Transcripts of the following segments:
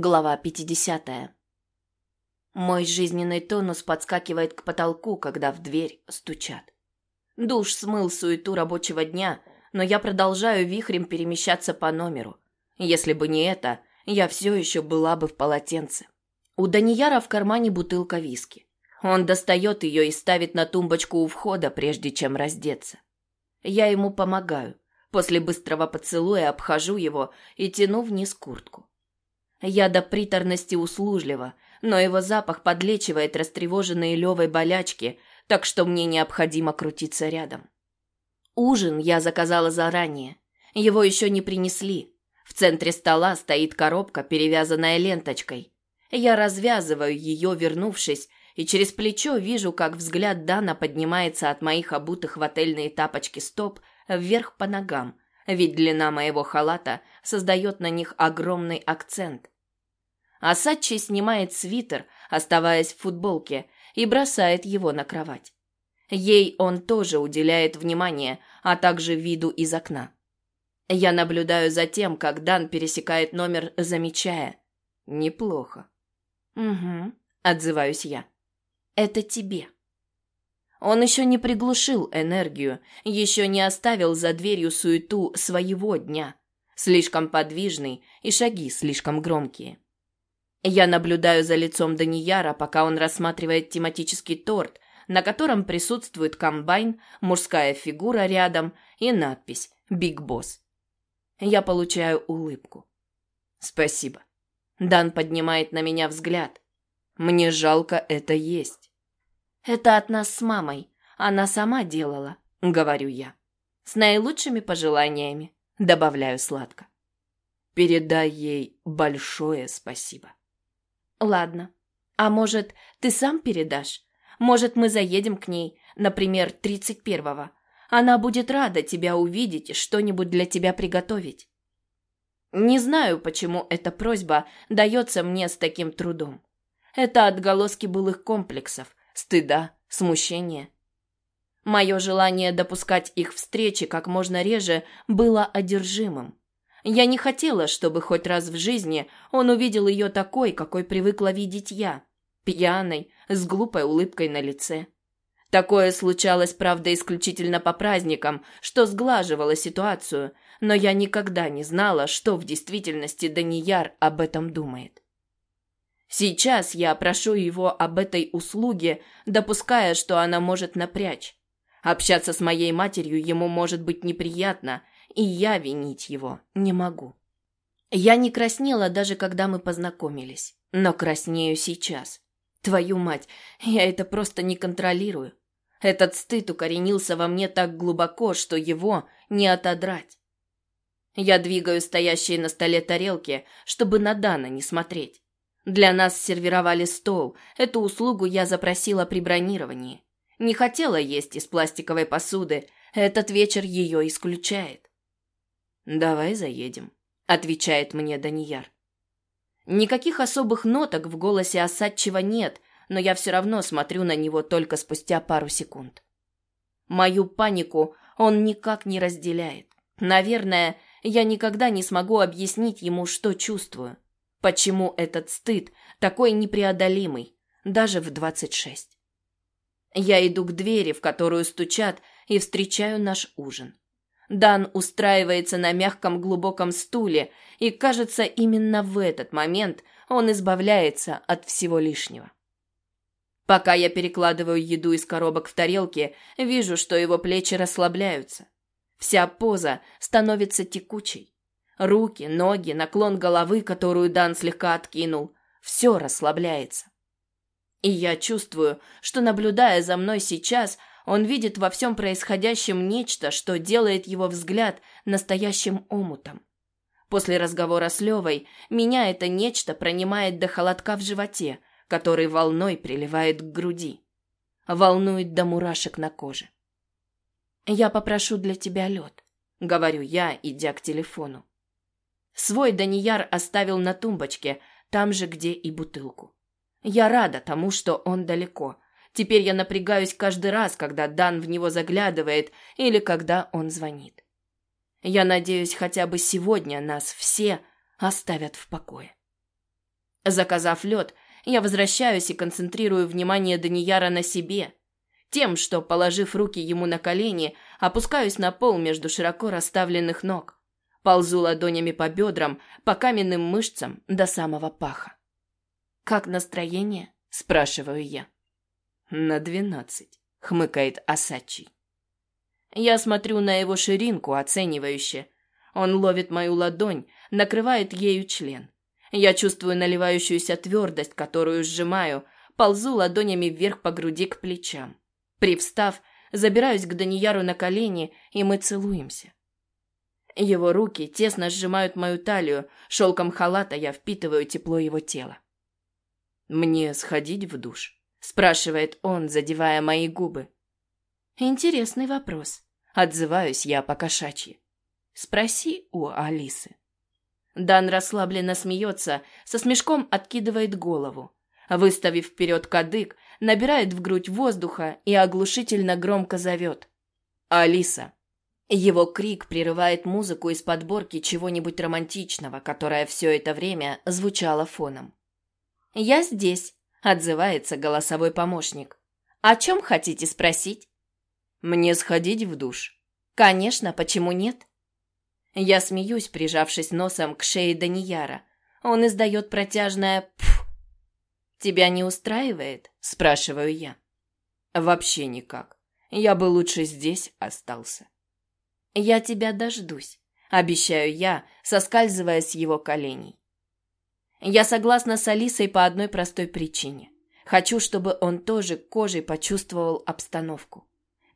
Глава 50. Мой жизненный тонус подскакивает к потолку, когда в дверь стучат. Душ смыл суету рабочего дня, но я продолжаю вихрем перемещаться по номеру. Если бы не это, я все еще была бы в полотенце. У Данияра в кармане бутылка виски. Он достает ее и ставит на тумбочку у входа, прежде чем раздеться. Я ему помогаю. После быстрого поцелуя обхожу его и тяну вниз куртку. Я до приторности услужлива, но его запах подлечивает растревоженные Левой болячки, так что мне необходимо крутиться рядом. Ужин я заказала заранее. Его еще не принесли. В центре стола стоит коробка, перевязанная ленточкой. Я развязываю ее, вернувшись, и через плечо вижу, как взгляд Дана поднимается от моих обутых в отельные тапочки стоп вверх по ногам – ведь длина моего халата создает на них огромный акцент. Асачи снимает свитер, оставаясь в футболке, и бросает его на кровать. Ей он тоже уделяет внимание, а также виду из окна. Я наблюдаю за тем, как Дан пересекает номер, замечая. «Неплохо». «Угу», — отзываюсь я. «Это тебе». Он еще не приглушил энергию, еще не оставил за дверью суету своего дня. Слишком подвижный и шаги слишком громкие. Я наблюдаю за лицом Данияра, пока он рассматривает тематический торт, на котором присутствует комбайн, мужская фигура рядом и надпись «Биг Босс». Я получаю улыбку. «Спасибо». Дан поднимает на меня взгляд. «Мне жалко это есть». Это от нас с мамой. Она сама делала, говорю я. С наилучшими пожеланиями, добавляю сладко. Передай ей большое спасибо. Ладно. А может, ты сам передашь? Может, мы заедем к ней, например, тридцать первого. Она будет рада тебя увидеть, что-нибудь для тебя приготовить. Не знаю, почему эта просьба дается мне с таким трудом. Это отголоски былых комплексов, стыда, смущения. Мое желание допускать их встречи как можно реже было одержимым. Я не хотела, чтобы хоть раз в жизни он увидел ее такой, какой привыкла видеть я, пьяной, с глупой улыбкой на лице. Такое случалось, правда, исключительно по праздникам, что сглаживало ситуацию, но я никогда не знала, что в действительности Данияр об этом думает. Сейчас я прошу его об этой услуге, допуская, что она может напрячь. Общаться с моей матерью ему может быть неприятно, и я винить его не могу. Я не краснела даже когда мы познакомились, но краснею сейчас. Твою мать, я это просто не контролирую. Этот стыд укоренился во мне так глубоко, что его не отодрать. Я двигаю стоящие на столе тарелки, чтобы на Дана не смотреть. Для нас сервировали стол. Эту услугу я запросила при бронировании. Не хотела есть из пластиковой посуды. Этот вечер ее исключает. «Давай заедем», — отвечает мне Данияр. Никаких особых ноток в голосе Осадчева нет, но я все равно смотрю на него только спустя пару секунд. Мою панику он никак не разделяет. Наверное, я никогда не смогу объяснить ему, что чувствую. Почему этот стыд такой непреодолимый, даже в двадцать шесть? Я иду к двери, в которую стучат, и встречаю наш ужин. Дан устраивается на мягком глубоком стуле, и, кажется, именно в этот момент он избавляется от всего лишнего. Пока я перекладываю еду из коробок в тарелки, вижу, что его плечи расслабляются. Вся поза становится текучей. Руки, ноги, наклон головы, которую Дан слегка откинул. Все расслабляется. И я чувствую, что, наблюдая за мной сейчас, он видит во всем происходящем нечто, что делает его взгляд настоящим омутом. После разговора с Левой меня это нечто пронимает до холодка в животе, который волной приливает к груди. Волнует до мурашек на коже. «Я попрошу для тебя лед», — говорю я, идя к телефону. Свой Данияр оставил на тумбочке, там же, где и бутылку. Я рада тому, что он далеко. Теперь я напрягаюсь каждый раз, когда Дан в него заглядывает или когда он звонит. Я надеюсь, хотя бы сегодня нас все оставят в покое. Заказав лед, я возвращаюсь и концентрирую внимание Данияра на себе. Тем, что, положив руки ему на колени, опускаюсь на пол между широко расставленных ног. Ползу ладонями по бедрам, по каменным мышцам до самого паха. «Как настроение?» – спрашиваю я. «На двенадцать», – хмыкает Асачи. Я смотрю на его ширинку оценивающе. Он ловит мою ладонь, накрывает ею член. Я чувствую наливающуюся твердость, которую сжимаю, ползу ладонями вверх по груди к плечам. Привстав, забираюсь к Данияру на колени, и мы целуемся. Его руки тесно сжимают мою талию, шелком халата я впитываю тепло его тела. «Мне сходить в душ?» – спрашивает он, задевая мои губы. «Интересный вопрос», – отзываюсь я по-кошачьи. «Спроси у Алисы». Дан расслабленно смеется, со смешком откидывает голову. Выставив вперед кадык, набирает в грудь воздуха и оглушительно громко зовет. «Алиса!» Его крик прерывает музыку из подборки чего-нибудь романтичного, которая все это время звучала фоном. «Я здесь», — отзывается голосовой помощник. «О чем хотите спросить?» «Мне сходить в душ?» «Конечно, почему нет?» Я смеюсь, прижавшись носом к шее Данияра. Он издает протяжное «пф». «Тебя не устраивает?» – спрашиваю я. «Вообще никак. Я бы лучше здесь остался». «Я тебя дождусь», – обещаю я, соскальзывая с его коленей. Я согласна с Алисой по одной простой причине. Хочу, чтобы он тоже кожей почувствовал обстановку.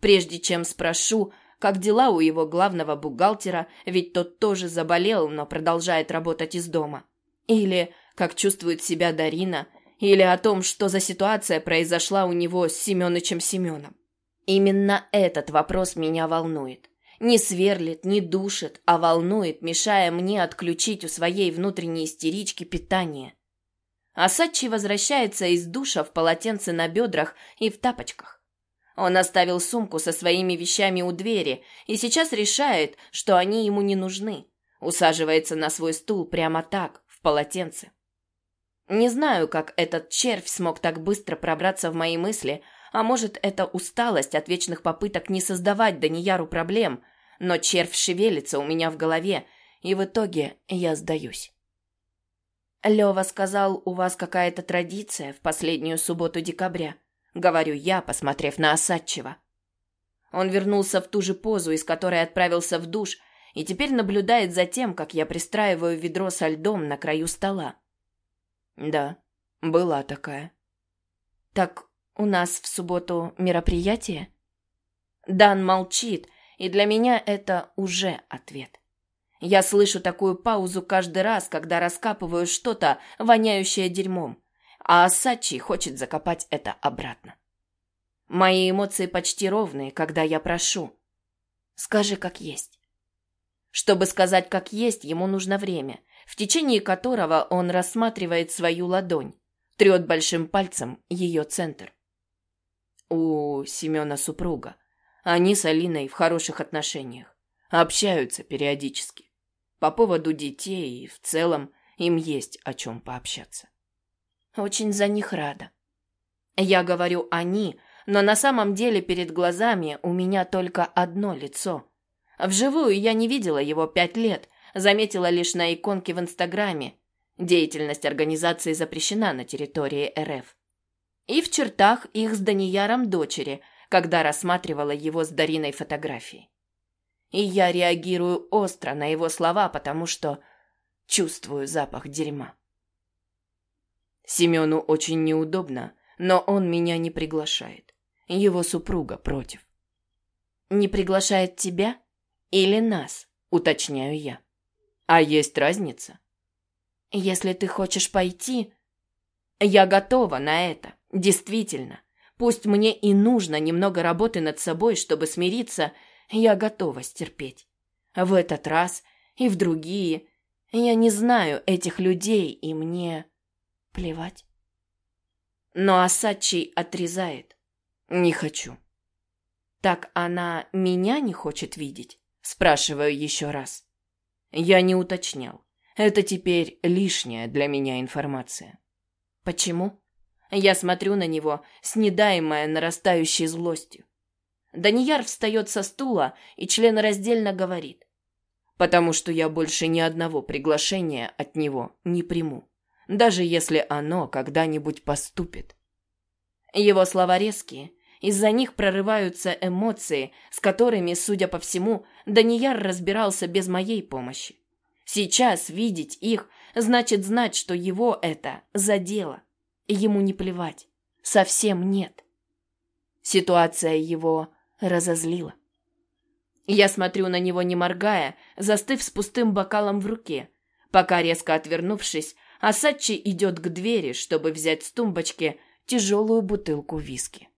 Прежде чем спрошу, как дела у его главного бухгалтера, ведь тот тоже заболел, но продолжает работать из дома. Или как чувствует себя Дарина, или о том, что за ситуация произошла у него с Семёнычем Семеном. Именно этот вопрос меня волнует. Не сверлит, не душит, а волнует, мешая мне отключить у своей внутренней истерички питание. Асачи возвращается из душа в полотенце на бедрах и в тапочках. Он оставил сумку со своими вещами у двери и сейчас решает, что они ему не нужны. Усаживается на свой стул прямо так, в полотенце. Не знаю, как этот червь смог так быстро пробраться в мои мысли, а может, это усталость от вечных попыток не создавать Данияру проблем, но червь шевелится у меня в голове, и в итоге я сдаюсь. Лёва сказал, у вас какая-то традиция в последнюю субботу декабря. — говорю я, посмотрев на Осадчева. Он вернулся в ту же позу, из которой отправился в душ, и теперь наблюдает за тем, как я пристраиваю ведро со льдом на краю стола. Да, была такая. Так у нас в субботу мероприятие? Дан молчит, и для меня это уже ответ. Я слышу такую паузу каждый раз, когда раскапываю что-то, воняющее дерьмом а Асачи хочет закопать это обратно. Мои эмоции почти ровные, когда я прошу. Скажи, как есть. Чтобы сказать, как есть, ему нужно время, в течение которого он рассматривает свою ладонь, трет большим пальцем ее центр. У Семена супруга. Они с Алиной в хороших отношениях. Общаются периодически. По поводу детей и в целом им есть о чем пообщаться. Очень за них рада. Я говорю «они», но на самом деле перед глазами у меня только одно лицо. Вживую я не видела его пять лет, заметила лишь на иконке в Инстаграме. Деятельность организации запрещена на территории РФ. И в чертах их с Данияром дочери, когда рассматривала его с Дариной фотографии. И я реагирую остро на его слова, потому что чувствую запах дерьма. Семену очень неудобно, но он меня не приглашает. Его супруга против. «Не приглашает тебя или нас?» – уточняю я. «А есть разница?» «Если ты хочешь пойти...» «Я готова на это, действительно. Пусть мне и нужно немного работы над собой, чтобы смириться, я готова стерпеть. В этот раз и в другие. Я не знаю этих людей, и мне Плевать. Но Асачи отрезает. Не хочу. Так она меня не хочет видеть? Спрашиваю еще раз. Я не уточнял. Это теперь лишняя для меня информация. Почему? Я смотрю на него, снедаемая нарастающей злостью. Данияр встает со стула и членораздельно говорит. «Потому что я больше ни одного приглашения от него не приму, даже если оно когда-нибудь поступит». Его слова резкие, из-за них прорываются эмоции, с которыми, судя по всему, Данияр разбирался без моей помощи. Сейчас видеть их значит знать, что его это задело. Ему не плевать. Совсем нет. Ситуация его разозлила. Я смотрю на него, не моргая, застыв с пустым бокалом в руке, пока, резко отвернувшись, Асачи идет к двери, чтобы взять с тумбочки тяжелую бутылку виски.